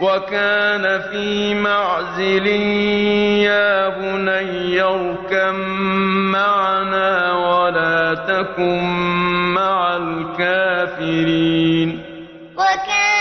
وكان في معزل يا بني اركب معنا ولا تكن مع الكافرين. وكان